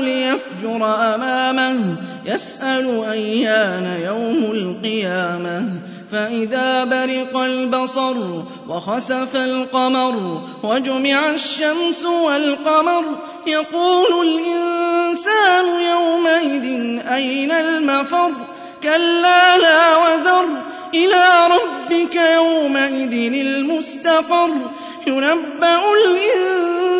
ليفجر أمامه يسأل أيان يوم القيامة. فإذا برق البصر وخسف القمر وجمع الشمس والقمر يقول الإنسان يومئذ أين المفر؟ كلا لا وزر إلى ربك يومئذ المستقر. ينبأ الإنسان